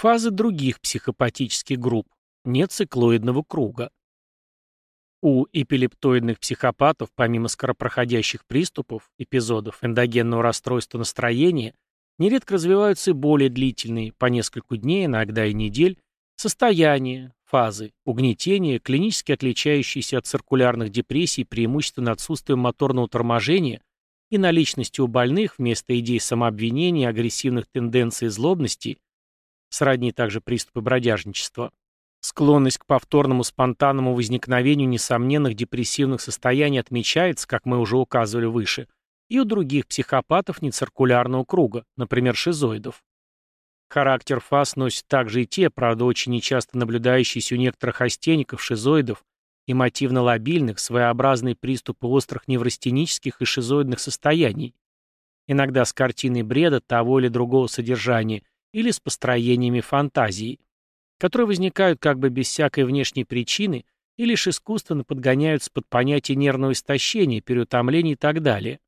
Фазы других психопатических групп. Нет циклоидного круга. У эпилептоидных психопатов, помимо скоропроходящих приступов, эпизодов эндогенного расстройства настроения, нередко развиваются и более длительные, по несколько дней, иногда и недель, состояния, фазы, угнетения, клинически отличающиеся от циркулярных депрессий преимущественно отсутствием моторного торможения и наличностью у больных вместо идей самообвинения, агрессивных тенденций и злобности, сродни также приступы бродяжничества, Склонность к повторному спонтанному возникновению несомненных депрессивных состояний отмечается, как мы уже указывали выше, и у других психопатов нециркулярного круга, например, шизоидов. Характер фаз носят также и те, правда, очень нечасто наблюдающиеся у некоторых астеников, шизоидов, эмотивно-лобильных, своеобразные приступы острых неврастенических и шизоидных состояний, иногда с картиной бреда того или другого содержания или с построениями фантазии которые возникают как бы без всякой внешней причины и лишь искусственно подгоняются под понятие нервного истощения, переутомления и так далее.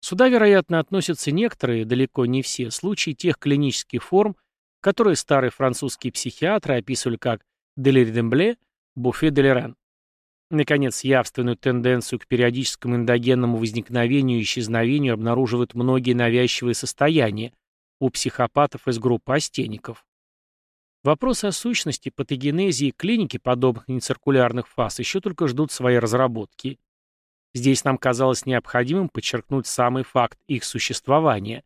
Сюда, вероятно, относятся некоторые, далеко не все, случаи тех клинических форм, которые старые французские психиатры описывали как «делир дембле», «буфе делиран». Наконец, явственную тенденцию к периодическому эндогенному возникновению и исчезновению обнаруживают многие навязчивые состояния у психопатов из группы астеников. Вопросы о сущности, патогенезе и клинике подобных нециркулярных фаз еще только ждут своей разработки. Здесь нам казалось необходимым подчеркнуть самый факт их существования.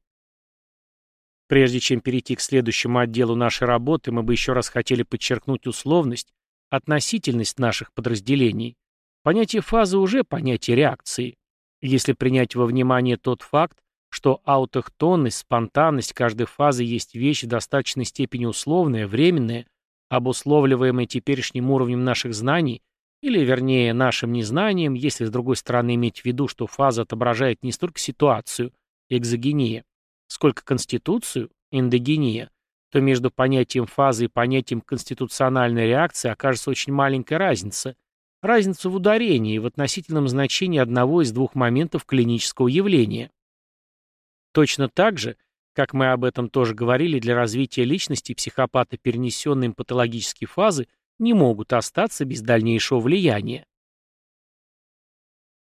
Прежде чем перейти к следующему отделу нашей работы, мы бы еще раз хотели подчеркнуть условность, относительность наших подразделений. Понятие фазы уже понятие реакции. Если принять во внимание тот факт, что аутохтонность, спонтанность каждой фазы есть вещь в достаточной степени условная, временная, обусловливаемая теперешним уровнем наших знаний, или, вернее, нашим незнанием, если, с другой стороны, иметь в виду, что фаза отображает не столько ситуацию, экзогения, сколько конституцию, эндогения, то между понятием фазы и понятием конституциональной реакции окажется очень маленькая разница. Разница в ударении и в относительном значении одного из двух моментов клинического явления. Точно так же, как мы об этом тоже говорили, для развития личности психопата перенесенные им патологические фазы не могут остаться без дальнейшего влияния.